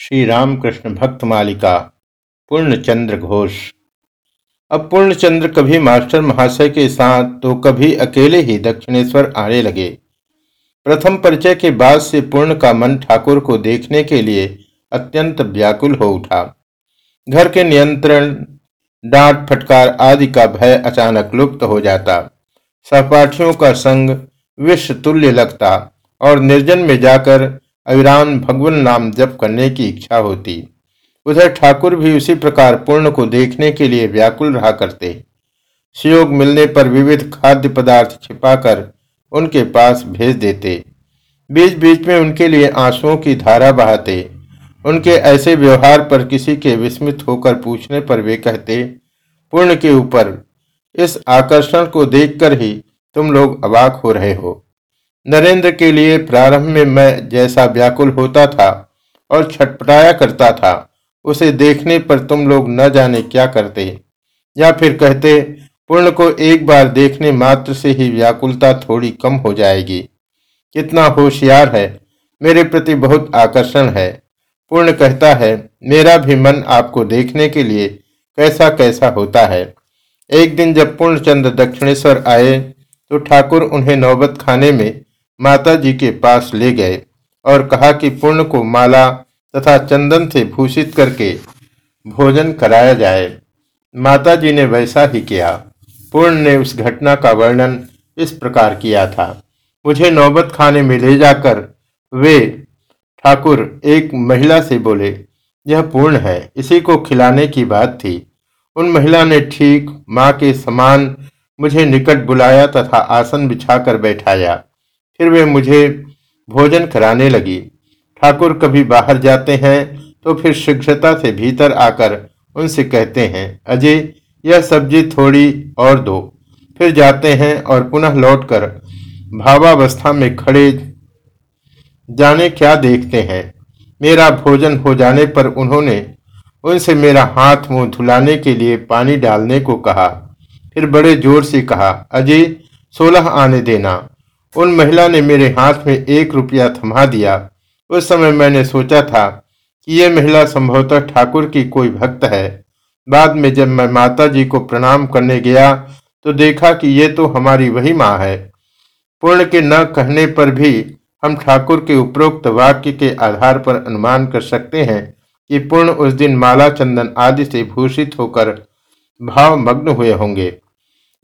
श्री रामकृष्ण भक्त मालिका, पूर्णचंद्र घोष। अब पूर्णचंद्र कभी मास्टर महाशय के साथ तो कभी अकेले ही दक्षिणेश्वर आने लगे। प्रथम परिचय के बाद से पूर्ण का मन ठाकुर को देखने के लिए अत्यंत व्याकुल हो उठा। घर के नियंत्रण, डांट फटकार आदि का भय अचानक लुप्त हो जाता। सहपाठियों का संग विश्व तुल्य लगता और निर्जन में जाकर अविराम भगवान नाम जप करने की इच्छा होती। उधर ठाकुर भी उसी प्रकार पूर्ण को देखने के लिए व्याकुल रहा करते। सुयोग मिलने पर विविध खाद्य पदार्थ छिपाकर उनके पास भेज देते। बीच बीच में उनके लिए आंसुओं की धारा बहाते। उनके ऐसे व्यवहार पर किसी के विस्मित होकर पूछने पर वे कहते पूर्ण के ऊपर, इस आकर्षण को देखकर ही तुम लोग अवाक हो रहे हो। नरेंद्र के लिए प्रारंभ में मैं जैसा व्याकुल होता था और छटपटाया करता था, उसे देखने पर तुम लोग न जाने क्या करते। या फिर कहते, पूर्ण को एक बार देखने मात्र से ही व्याकुलता थोड़ी कम हो जाएगी। कितना होशियार है, मेरे प्रति बहुत आकर्षण है। पूर्ण कहता है, मेरा भी मन आपको देखने के लिए कैसा कैसा होता है। एक दिन जब पूर्णचंद्र दक्षिणेश्वर आए तो ठाकुर उन्हें नौबत खाने में माता जी के पास ले गए और कहा कि पूर्ण को माला तथा चंदन से भूषित करके भोजन कराया जाए। माता जी ने वैसा ही किया। पूर्ण ने उस घटना का वर्णन इस प्रकार किया था। मुझे नौबत खाने में ले जाकर वे ठाकुर एक महिला से बोले, यह पूर्ण है, इसी को खिलाने की बात थी। उन महिला ने ठीक माँ के समान मुझे निकट बुलाया तथा आसन बिछाकर बैठाया। फिर वे मुझे भोजन कराने लगी। ठाकुर कभी बाहर जाते हैं तो फिर शीघ्रता से भीतर आकर उनसे कहते हैं, अजय, यह सब्ज़ी थोड़ी और दो। फिर जाते हैं और पुनः लौटकर भावावस्था में खड़े जाने क्या देखते हैं। मेरा भोजन हो जाने पर उन्होंने उनसे मेरा हाथ मुँह धुलाने के लिए पानी डालने को कहा। फिर बड़े ज़ोर से कहा, अजय, सोलह आने देना। उन महिला ने मेरे हाथ में एक रुपया थमा दिया। उस समय मैंने सोचा था कि ये महिला संभवतः ठाकुर की कोई भक्त है। बाद में जब मैं माता जी को प्रणाम करने गया तो देखा कि ये तो हमारी वही माँ है। पूर्ण के न कहने पर भी हम ठाकुर के उपरोक्त वाक्य के आधार पर अनुमान कर सकते हैं कि पूर्ण उस दिन माला चंदन आदि से भूषित होकर भाव मग्न हुए होंगे।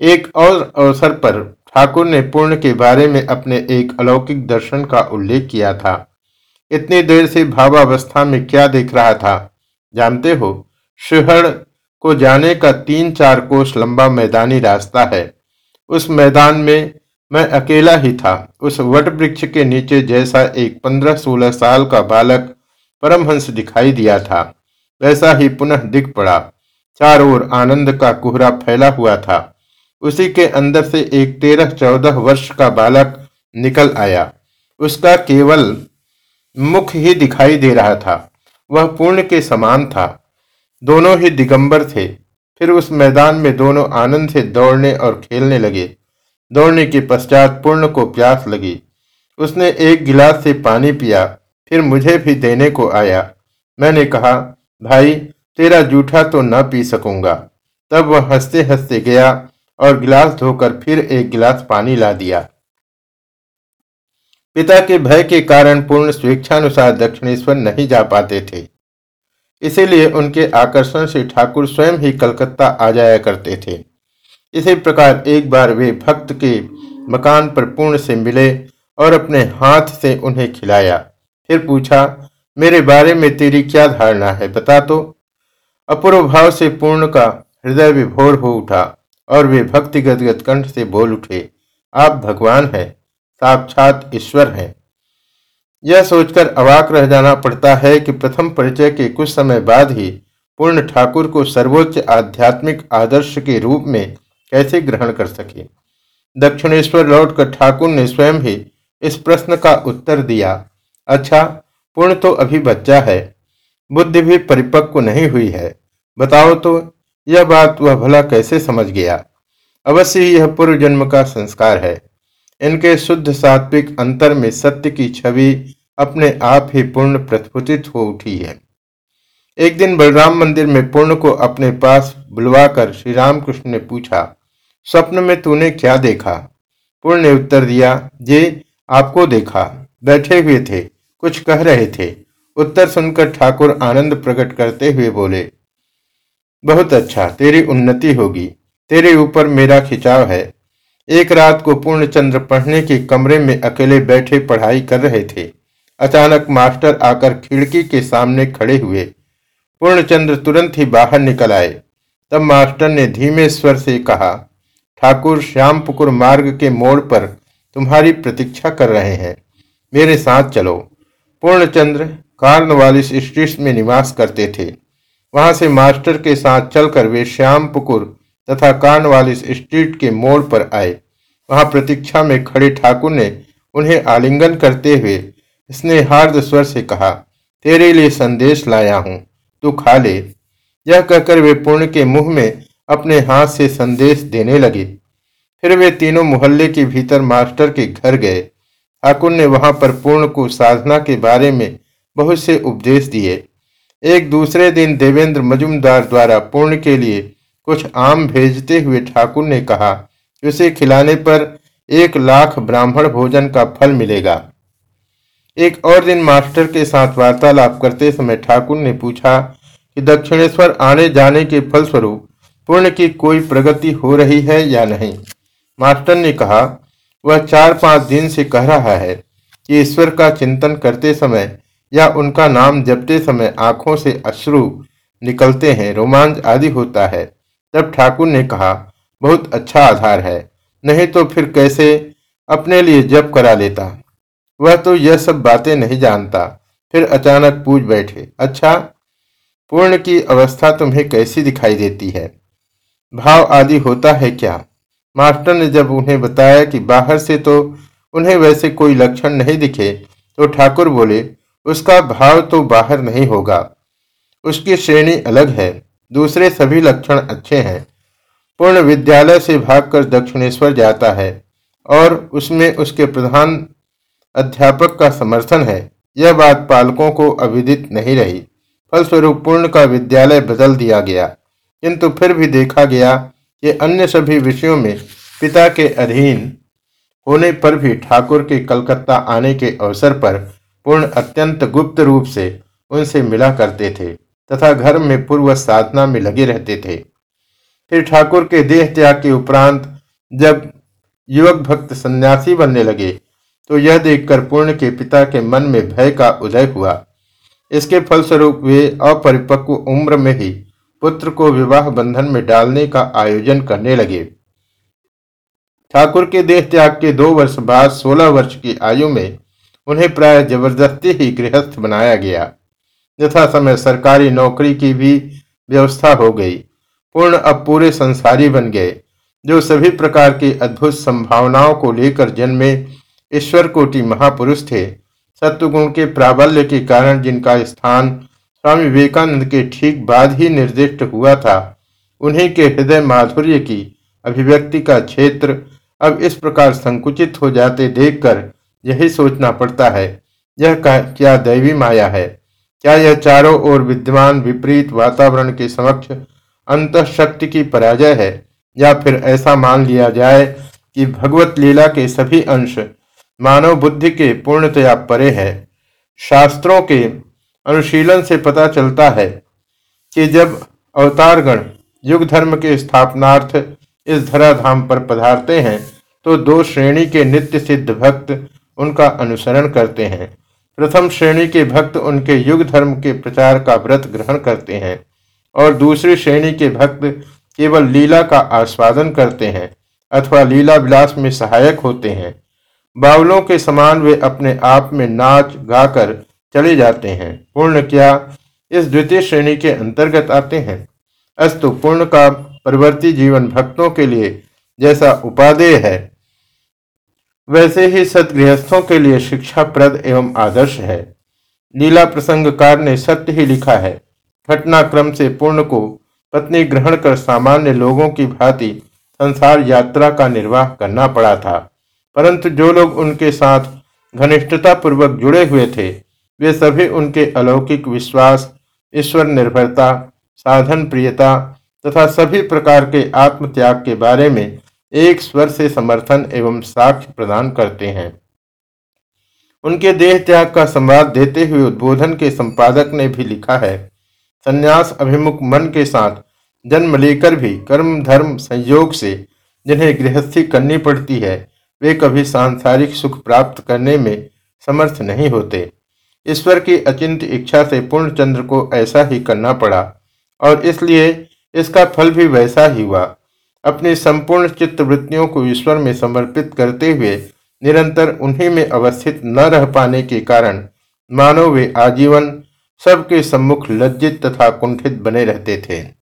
एक और अवसर पर ठाकुर ने पूर्ण के बारे में अपने एक अलौकिक दर्शन का उल्लेख किया था। इतनी देर से भावावस्था में क्या देख रहा था? जानते हो शिहड़ को जाने का तीन चार कोस लंबा मैदानी रास्ता है। उस मैदान में मैं अकेला ही था। उस वट वृक्ष के नीचे जैसा एक पंद्रह सोलह साल का बालक परमहंस दिखाई दिया था। वैसा ही पुनः दिख पड़ा। चारों ओर आनंद का कोहरा फैला हुआ था। उसी के अंदर से एक तेरह चौदह वर्ष का बालक निकल आया। उसका केवल मुख ही दिखाई दे रहा था। वह पूर्ण के समान था। दोनों ही दिगंबर थे। फिर उस मैदान में दोनों आनंद से दौड़ने और खेलने लगे। दौड़ने के पश्चात पूर्ण को प्यास लगी। उसने एक गिलास से पानी पिया। फिर मुझे भी देने को आया। मैंने कहा, भाई, तेरा जूठा तो न पी सकूँगा। तब वह हँसते हँसते गया और गिलास धोकर फिर एक गिलास पानी ला दिया। पिता के भय के कारण पूर्ण स्वेच्छानुसार दक्षिणेश्वर नहीं जा पाते थे। इसीलिए उनके आकर्षण से ठाकुर स्वयं ही कलकत्ता आ जाया करते थे। इसी प्रकार एक बार वे भक्त के मकान पर पूर्ण से मिले और अपने हाथ से उन्हें खिलाया। फिर पूछा, मेरे बारे में तेरी क्या धारणा है? बता तो। अपूर्व भाव से पूर्ण का हृदय विभोर हो उठा। और वे भक्ति गदगद कंठ से बोल उठे, आप भगवान हैं, साक्षात ईश्वर हैं। यह सोचकर अवाक रह जाना पड़ता है कि प्रथम परिचय के कुछ समय बाद ही पूर्ण ठाकुर को सर्वोच्च आध्यात्मिक आदर्श के रूप में कैसे ग्रहण कर सके। दक्षिणेश्वर लौटकर ठाकुर ने स्वयं ही इस प्रश्न का उत्तर दिया अच्छा पूर्ण तो अभी बच्चा है, बुद्धि भी परिपक्व नहीं हुई है, बताओ तो यह बात वह भला कैसे समझ गया? अवश्य यह पूर्व जन्म का संस्कार है। इनके शुद्ध सात्विक अंतर में सत्य की छवि अपने आप ही पूर्ण प्रस्फुटित हो उठी है। एक दिन बलराम मंदिर में पूर्ण को अपने पास बुलवाकर श्री रामकृष्ण ने पूछा, स्वप्न में तूने क्या देखा? पूर्ण ने उत्तर दिया, जे, आपको देखा। बैठे हुए थे, कुछ कह रहे थे। उत्तर सुनकर ठाकुर आनंद प्रकट करते हुए बोले बहुत अच्छा तेरी उन्नति होगी। तेरे ऊपर मेरा खिंचाव है। एक रात को पूर्णचंद्र पढ़ने के कमरे में अकेले बैठे पढ़ाई कर रहे थे। अचानक मास्टर आकर खिड़की के सामने खड़े हुए। पूर्णचंद्र तुरंत ही बाहर निकल आए। तब मास्टर ने धीमे स्वर से कहा, ठाकुर श्यामपुकुर मार्ग के मोड़ पर तुम्हारी प्रतीक्षा कर रहे हैं। मेरे साथ चलो। पूर्णचंद्र कार्नवालिस स्ट्रीट में निवास करते थे। वहाँ से मास्टर के साथ चलकर वे श्याम पुकुर तथा कार्नवालिस स्ट्रीट के मोड़ पर आए। वहाँ प्रतीक्षा में खड़े ठाकुर ने उन्हें आलिंगन करते हुए स्नेहार्द स्वर से कहा, तेरे लिए संदेश लाया हूँ, तू खा ले। यह कहकर वे पूर्ण के मुँह में अपने हाथ से संदेश देने लगे। फिर वे तीनों मोहल्ले के भीतर मास्टर के घर गए। ठाकुर ने वहाँ पर पूर्ण को साधना के बारे में बहुत से उपदेश दिए। एक दूसरे दिन देवेंद्र मजुमदार द्वारा पूर्ण के लिए कुछ आम भेजते हुए ठाकुर ने कहा, उसे खिलाने पर एक लाख ब्राह्मण भोजन का फल मिलेगा एक और दिन मास्टर के साथ वार्तालाप करते समय ठाकुर ने पूछा कि दक्षिणेश्वर आने जाने के फलस्वरूप पूर्ण की कोई प्रगति हो रही है या नहीं? मास्टर ने कहा, वह चार पाँच दिन से कह रहा है कि ईश्वर का चिंतन करते समय या उनका नाम जपते समय आँखों से अश्रु निकलते हैं, रोमांच आदि होता है। तब ठाकुर ने कहा, बहुत अच्छा आधार है, नहीं तो फिर कैसे अपने लिए जप करा लेता? वह तो यह सब बातें नहीं जानता। फिर अचानक पूछ बैठे अच्छा पूर्ण की अवस्था तुम्हें कैसी दिखाई देती है? भाव आदि होता है क्या? मास्टर ने जब उन्हें बताया कि बाहर से तो उन्हें वैसे कोई लक्षण नहीं दिखे तो ठाकुर बोले उसका भाव तो बाहर नहीं होगा। उसकी श्रेणी अलग है, दूसरे सभी लक्षण अच्छे हैं। पूर्ण विद्यालय से भागकर दक्षिणेश्वर जाता है और उसमें उसके प्रधान अध्यापक का समर्थन है। यह बात पालकों को अविदित नहीं रही। फलस्वरूप पूर्ण का विद्यालय बदल दिया गया, किंतु फिर भी देखा गया कि अन्य सभी विषयों में पिता के अधीन होने पर भी ठाकुर के कलकत्ता आने के अवसर पर पूर्ण अत्यंत गुप्त रूप से उनसे मिला करते थे तथा घर में पूर्व साधना में लगे रहते थे। फिर ठाकुर के देह त्याग के उपरांत जब युवक भक्त सन्यासी बनने लगे तो यह देखकर पूर्ण के पिता के मन में भय का उदय हुआ। इसके फलस्वरूप वे अपरिपक्व उम्र में ही पुत्र को विवाह बंधन में डालने का आयोजन करने लगे। ठाकुर के देह त्याग के दो वर्ष बाद सोलह वर्ष की आयु में उन्हें प्राय ज़बरदस्ती ही गृहस्थ बनाया गया। यथा समय सरकारी नौकरी की भी व्यवस्था हो गई। पूर्ण अब पूरे संसारी बन गए, जो सभी प्रकार की अद्भुत संभावनाओं को लेकर जन्मे ईश्वर कोटि महापुरुष थे। सत्वगुण के प्राबल्य के कारण जिनका स्थान स्वामी विवेकानंद के ठीक बाद ही निर्दिष्ट हुआ था, उन्हीं के हृदय माधुर्य की अभिव्यक्ति का क्षेत्र अब इस प्रकार संकुचित हो जाते देखकर यही सोचना पड़ता है। यह क्या दैवी माया है? क्या यह चारों ओर विद्यमान, विपरीत वातावरण के समक्ष अंत शक्ति की पराजय है? या फिर ऐसा मान लिया जाए कि भगवत लीला के सभी अंश मानव बुद्धि के पूर्णतया परे है। शास्त्रों के अनुशीलन से पता चलता है कि जब अवतारगण युग धर्म के स्थापनार्थ इस धराधाम पर पधारते हैं तो दो श्रेणी के नित्य सिद्ध भक्त उनका अनुसरण करते हैं। प्रथम श्रेणी के भक्त उनके युग धर्म के प्रचार का व्रत ग्रहण करते हैं और दूसरी श्रेणी के भक्त केवल लीला का आस्वादन करते हैं अथवा लीला विलास में सहायक होते हैं। बावलों के समान वे अपने आप में नाच, गाकर चले जाते हैं। पूर्ण क्या इस द्वितीय श्रेणी के अंतर्गत आते हैं? अस्तु, पूर्ण का परिवर्ती जीवन भक्तों के लिए जैसा उपादेय है। वैसे ही सदगृहस्थों के लिए शिक्षाप्रद एवं आदर्श है। लीला प्रसंगकार ने सत्य ही लिखा है। घटनाक्रम से पूर्ण को पत्नी ग्रहण कर सामान्य लोगों की भांति संसार यात्रा का निर्वाह करना पड़ा था। परंतु जो लोग उनके साथ घनिष्ठता पूर्वक जुड़े हुए थे, वे सभी उनके अलौकिक विश्वास ईश्वर निर्भरता साधन प्रियता तथा सभी प्रकार के आत्मत्याग के बारे में एक स्वर से समर्थन एवं साक्ष्य प्रदान करते हैं। उनके देह त्याग का संवाद देते हुए उद्बोधन के संपादक ने भी लिखा है। संन्यास अभिमुख मन के साथ जन्म लेकर भी कर्म, धर्म, संयोग से जिन्हें गृहस्थी करनी पड़ती है, वे कभी सांसारिक सुख प्राप्त करने में समर्थ नहीं होते। ईश्वर की अचिंत इच्छा से पूर्णचंद्र को ऐसा ही करना पड़ा और इसलिए इसका फल भी वैसा ही हुआ। अपनी संपूर्ण चित्त वृत्तियों को ईश्वर में समर्पित करते हुए निरंतर उन्हीं में अवस्थित न रह पाने के कारण मानव वे आजीवन सबके सम्मुख लज्जित तथा कुंठित बने रहते थे।